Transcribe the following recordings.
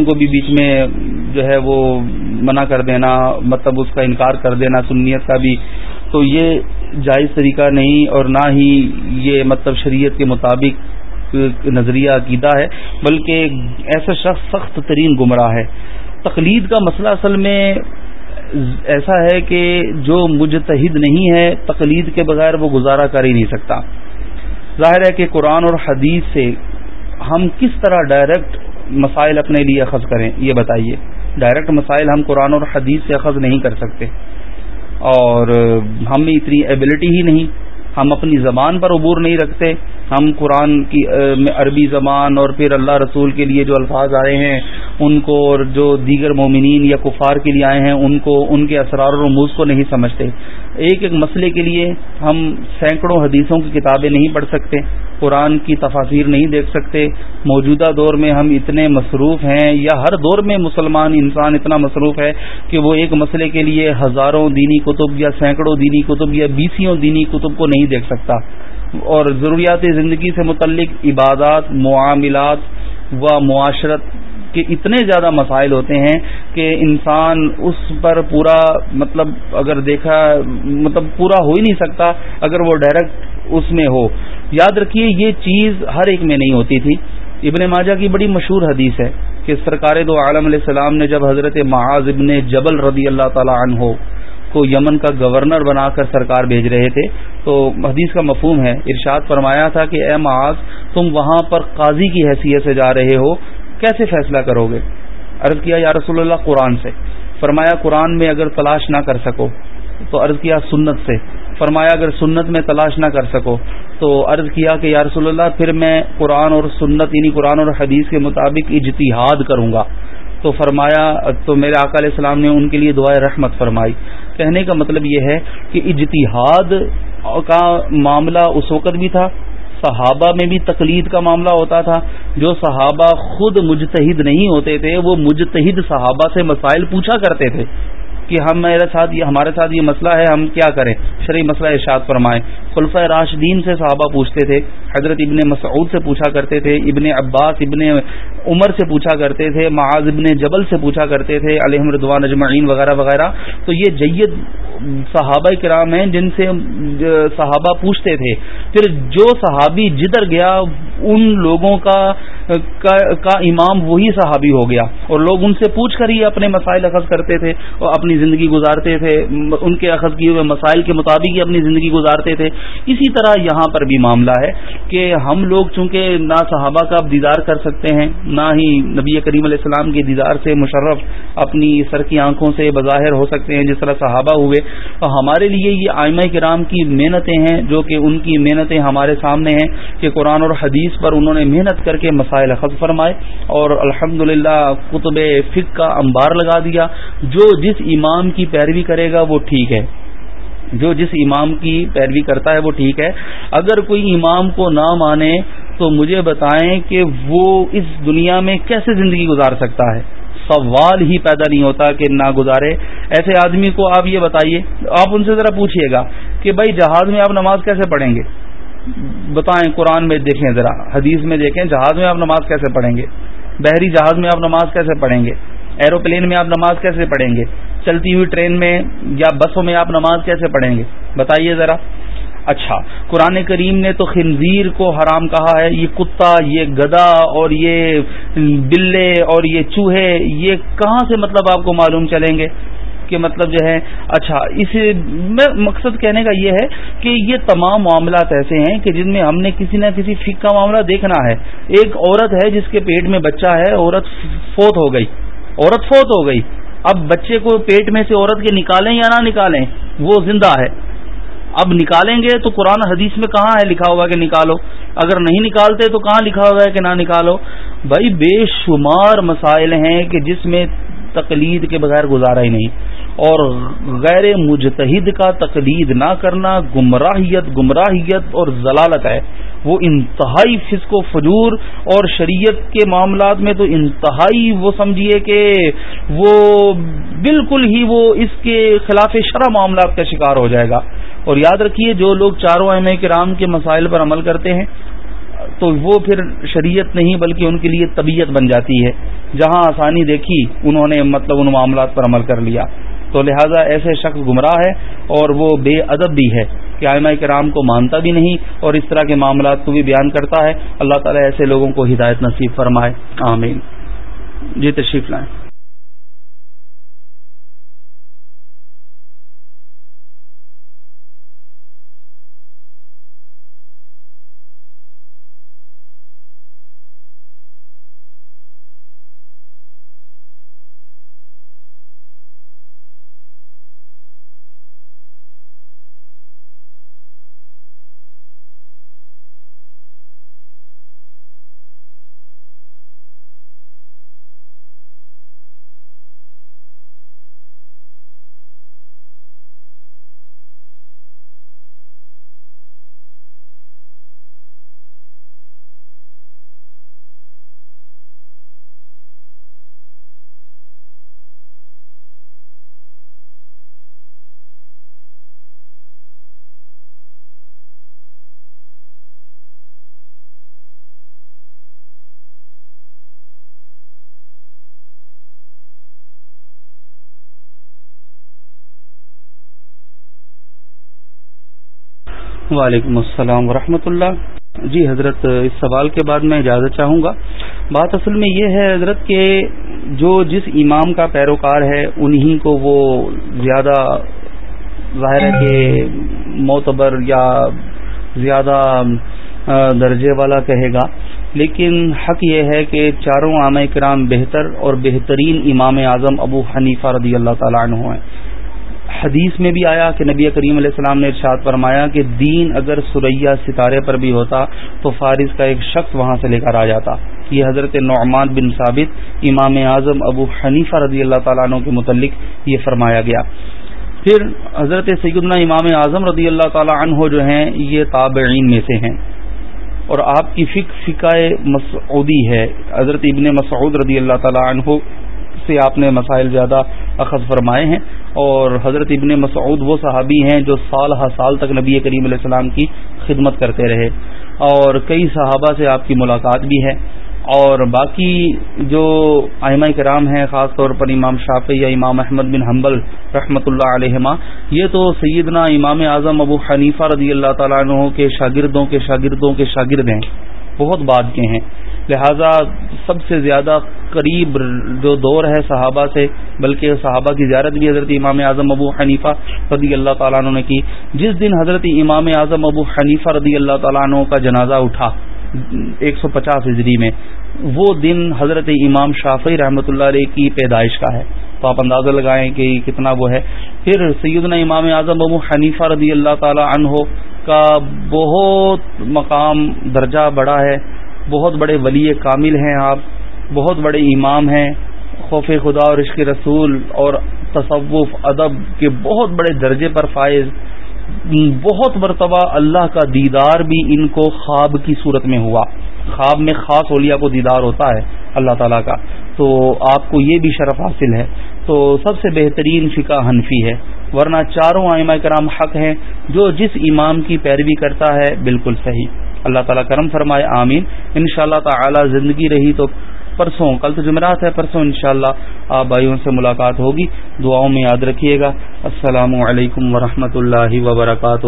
کو بھی بیچ میں جو ہے وہ منع کر دینا مطلب اس کا انکار کر دینا، سنیت کا بھی۔ تو یہ جائز طریقہ نہیں اور نہ ہی یہ مطلب شریعت کے مطابق نظریہ عقیدہ ہے، بلکہ ایسا شخص سخت ترین گمراہ ہے۔ تقلید کا مسئلہ اصل میں ایسا ہے کہ جو مجتہد نہیں ہے، تقلید کے بغیر وہ گزارا کر ہی نہیں سکتا۔ ظاہر ہے کہ قرآن اور حدیث سے ہم کس طرح ڈائریکٹ مسائل اپنے لیے اخذ کریں، یہ بتائیے۔ ڈائریکٹ مسائل ہم قرآن اور حدیث سے اخذ نہیں کر سکتے۔ اور ہم میں اتنی ایبلٹی ہی نہیں، ہم اپنی زبان پر عبور نہیں رکھتے ہم قرآن کی عربی زبان اور پھر اللہ رسول کے لیے جو الفاظ آئے ہیں، ان کو اور جو دیگر مومنین یا کفار کے لیے آئے ہیں، ان کو، ان کے اسرار و رموز کو نہیں سمجھتے۔ ایک ایک مسئلے کے لیے ہم سینکڑوں حدیثوں کی کتابیں نہیں پڑھ سکتے، قرآن کی تفاصیر نہیں دیکھ سکتے۔ موجودہ دور میں ہم اتنے مصروف ہیں یا ہر دور میں مسلمان انسان اتنا مصروف ہے کہ وہ ایک مسئلے کے لیے ہزاروں دینی کتب یا سینکڑوں دینی کتب یا بیسیوں دینی کتب کو نہیں دیکھ سکتا۔ اور ضروریات زندگی سے متعلق عبادات، معاملات و معاشرت کے اتنے زیادہ مسائل ہوتے ہیں کہ انسان اس پر پورا مطلب اگر دیکھا مطلب پورا ہو ہی نہیں سکتا اگر وہ ڈائریکٹ اس میں ہو۔ یاد رکھیے، یہ چیز ہر ایک میں نہیں ہوتی تھی۔ ابن ماجہ کی بڑی مشہور حدیث ہے کہ سرکار دو عالم علیہ السلام نے جب حضرت معاذ ابن جبل رضی اللہ تعالی عنہ کو یمن کا گورنر بنا کر سرکار بھیج رہے تھے۔ تو حدیث کا مفہوم ہے، ارشاد فرمایا تھا کہ اے معاذ، تم وہاں پر قاضی کی حیثیت سے جا رہے ہو، کیسے فیصلہ کرو گے؟ عرض کیا، یا رسول اللہ، قرآن سے۔ فرمایا، قرآن میں اگر تلاش نہ کر سکو، تو عرض کیا، سنت سے۔ فرمایا، اگر سنت میں تلاش نہ کر سکو، تو عرض کیا کہ یا رسول اللہ، پھر میں قرآن اور سنت یعنی قرآن اور حدیث کے مطابق اجتہاد کروں گا۔ تو فرمایا، تو میرے آقا علیہ السلام نے ان کے لیے دعائیں رحمت فرمائی۔ کہنے کا مطلب یہ ہے کہ اجتہاد کا معاملہ اس وقت بھی تھا، صحابہ میں بھی تقلید کا معاملہ ہوتا تھا۔ جو صحابہ خود مجتہد نہیں ہوتے تھے، وہ مجتہد صحابہ سے مسائل پوچھا کرتے تھے۔ کہ ہم میرے ساتھ یہ ہمارے ساتھ یہ مسئلہ ہے، ہم کیا کریں؟ شرعی مسئلہ ارشاد فرمائیں۔ خلفۂ راشدین سے صحابہ پوچھتے تھے، حضرت ابن مسعود سے پوچھا کرتے تھے، ابن عباس، ابن عمر سے پوچھا کرتے تھے، معاذ ابن جبل سے پوچھا کرتے تھے علیہ رضوان اجمعین، وغیرہ وغیرہ۔ تو یہ جید صحابہ کرام ہیں جن سے صحابہ پوچھتے تھے۔ پھر جو صحابی جدھر گیا، ان لوگوں کا کا امام وہی صحابی ہو گیا۔ اور لوگ ان سے پوچھ کر ہی اپنے مسائل اخذ کرتے تھے اور اپنی زندگی گزارتے تھے۔ ان کے اخذ کیے ہوئے مسائل کے مطابق ہی اپنی زندگی گزارتے تھے۔ اسی طرح یہاں پر بھی معاملہ ہے کہ ہم لوگ چونکہ نہ صحابہ کا دیدار کر سکتے ہیں، نہ ہی نبی کریم علیہ السلام کے دیدار سے مشرف اپنی سر کی آنکھوں سے بظاہر ہو سکتے ہیں، جس طرح صحابہ ہوئے۔ ہمارے لیے یہ آئمہ کرام کی محنتیں ہیں جو کہ ان کی محنتیں ہمارے سامنے ہیں کہ قرآن اور حدیث پر انہوں نے محنت کر کے مسائل خط فرمائے اور الحمد للہ کتب فک کا انبار لگا دیا۔ جو جس امام کی پیروی کرے گا وہ ٹھیک ہے۔ جو جس امام کی پیروی کرتا ہے وہ ٹھیک ہے۔ اگر کوئی امام کو نہ مانے تو مجھے بتائیں کہ وہ اس دنیا میں کیسے زندگی گزار سکتا ہے؟ سوال ہی پیدا نہیں ہوتا کہ نہ گزارے ایسے آدمی کو آپ یہ بتائیے، آپ ان سے ذرا پوچھئے گا کہ بھائی جہاز میں آپ نماز کیسے پڑھیں گے؟ بتائیں، قرآن میں دیکھیں ذرا، حدیث میں دیکھیں جہاز میں آپ نماز کیسے پڑھیں گے؟ بحری جہاز میں آپ نماز کیسے پڑھیں گے؟ ایروپلین میں آپ نماز کیسے پڑھیں گے؟ چلتی ہوئی ٹرین میں یا بسوں میں آپ نماز کیسے پڑھیں گے؟ بتائیے ذرا۔ اچھا قرآن کریم نے تو خنزیر کو حرام کہا ہے، یہ کتا، یہ گدا اور یہ بلے اور یہ چوہے، یہ کہاں سے مطلب آپ کو معلوم چلیں گے؟ کہ مطلب جو ہے اچھا اس میں مقصد کہنے کا یہ ہے کہ یہ تمام معاملات ایسے ہیں کہ جن میں ہم نے کسی نہ کسی فک کا معاملہ دیکھنا ہے۔ ایک عورت ہے جس کے پیٹ میں بچہ ہے، عورت فوت ہو گئی۔ عورت فوت ہو گئی۔ اب بچے کو پیٹ میں سے عورت کے نکالیں یا نہ نکالیں، وہ زندہ ہے۔ اب نکالیں گے تو قرآن حدیث میں کہاں ہے لکھا ہوگا کہ نکالو؟ اگر نہیں نکالتے تو کہاں لکھا ہوا ہے کہ نہ نکالو؟ بھائی، بے شمار مسائل ہیں کہ جس میں تقلید کے بغیر گزارا ہی نہیں۔ اور غیر مجتہد کا تقلید نہ کرنا گمراہیت گمراہیت اور ضلالت ہے۔ وہ انتہائی فسق و فجور اور شریعت کے معاملات میں تو انتہائی وہ سمجھیے کہ وہ بالکل ہی وہ اس کے خلاف شرح معاملات کا شکار ہو جائے گا۔ اور یاد رکھیے جو لوگ چاروں ایم کے رام کے مسائل پر عمل کرتے ہیں، تو وہ پھر شریعت نہیں بلکہ ان کے لیے طبیعت بن جاتی ہے۔ جہاں آسانی دیکھی، انہوں نے مطلب ان معاملات پر عمل کر لیا۔ تو لہٰذا ایسے شخص گمراہ ہے اور وہ بے ادب بھی ہے کہ آئمہ کرام کو مانتا بھی نہیں اور اس طرح کے معاملات کو بھی بیان کرتا ہے۔ اللہ تعالیٰ ایسے لوگوں کو ہدایت نصیب فرمائے۔ آمین۔ جی تشریف لائیں۔ وعلیکم السلام ورحمۃ اللہ۔ جی حضرت، اس سوال کے بعد میں اجازت چاہوں گا۔ بات اصل میں یہ ہے حضرت کہ جو جس امام کا پیروکار ہے، انہی کو وہ زیادہ ظاہر ہے کہ معتبر یا زیادہ درجے والا کہے گا۔ لیکن حق یہ ہے کہ چاروں عام کرام بہتر اور بہترین امام اعظم ابو حنیفہ رضی اللہ تعالیٰ عنہ ہیں۔ حدیث میں بھی آیا کہ نبی کریم علیہ السلام نے ارشاد فرمایا کہ دین اگر سریا ستارے پر بھی ہوتا تو فارض کا ایک شخص وہاں سے لے کر آ جاتا۔ یہ حضرت نعمان بن ثابت، امام اعظم ابو حنیفہ رضی اللہ تعالیٰ عنہ کے متعلق یہ فرمایا گیا۔ پھر حضرت سیدنا امام اعظم رضی اللہ تعالیٰ عنہ جو ہیں، یہ تابعین میں سے ہیں۔ اور آپ کی فک فقہ مسعودی ہے۔ حضرت ابن مسعود رضی اللہ تعالیٰ عنہ سے آپ نے مسائل زیادہ اخذ فرمائے ہیں۔ اور حضرت ابن مسعود وہ صحابی ہیں جو سال ہر سال تک نبی کریم علیہ السلام کی خدمت کرتے رہے اور کئی صحابہ سے آپ کی ملاقات بھی ہے اور باقی جو آئمہ کرام ہیں، خاص طور پر امام شافی یا امام احمد بن حنبل رحمۃ اللہ علیہما، یہ تو سیدنا امام اعظم ابو حنیفہ رضی اللہ تعالیٰ عنہ کے شاگردوں کے شاگردوں کے شاگرد ہیں، بہت بعد کے ہیں۔ لہذا سب سے زیادہ قریب جو دور ہے صحابہ سے، بلکہ صحابہ کی زیارت بھی حضرت امام اعظم ابو حنیفہ رضی اللہ تعالیٰ عنہ نے کی۔ جس دن حضرت امام اعظم ابو حنیفہ رضی اللہ تعالیٰ عنہ کا جنازہ اٹھا، ایک سو پچاس ہجری میں، وہ دن حضرت امام شافی رحمۃ اللہ علیہ کی پیدائش کا ہے۔ تو آپ اندازہ لگائیں کہ کتنا وہ ہے۔ پھر سیدنا امام اعظم ابو حنیفہ رضی اللہ تعالی عنہ کا بہت مقام، درجہ بڑا ہے۔ بہت بڑے ولی کامل ہیں آپ، بہت بڑے امام ہیں، خوف خدا اور عشق رسول اور تصوف، ادب کے بہت بڑے درجے پر فائز۔ بہت مرتبہ اللہ کا دیدار بھی ان کو خواب کی صورت میں ہوا۔ خواب میں خاص اولیاء کو دیدار ہوتا ہے اللہ تعالیٰ کا۔ تو آپ کو یہ بھی شرف حاصل ہے۔ تو سب سے بہترین فقہ حنفی ہے۔ ورنہ چاروں آئمہ کرام حق ہیں جو جس امام کی پیروی کرتا ہے بالکل صحیح۔ اللہ تعالیٰ کرم فرمائے، آمین۔ ان شاء اللہ تعالی زندگی رہی تو پرسوں، کل تو جمعرات ہے پرسوں، انشاءاللہ شاء آپ بھائیوں سے ملاقات ہوگی۔ دعاؤں میں یاد رکھیے گا۔ السلام علیکم ورحمۃ اللہ وبرکاتہ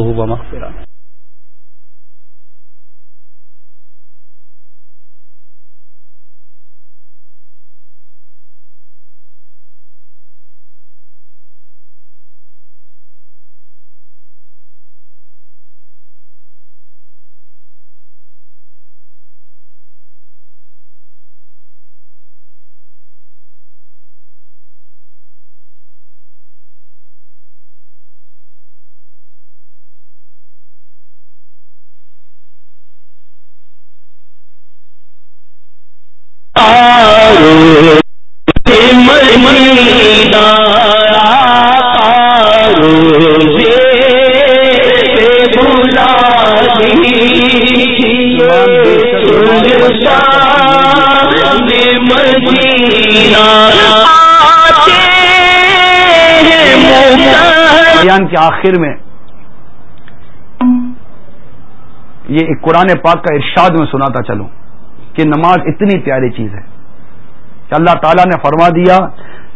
کے آخر میں یہ ایک قرآن پاک کا ارشاد میں سناتا چلوں۔ کہ نماز اتنی پیاری چیز ہے کہ اللہ تعالیٰ نے فرما دیا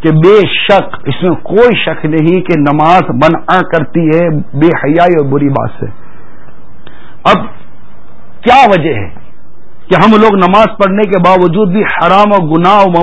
کہ بے شک اس میں کوئی شک نہیں کہ نماز منع کرتی ہے بے حیائی اور بری بات سے۔ اب کیا وجہ ہے کہ ہم لوگ نماز پڑھنے کے باوجود بھی حرام اور گناہ و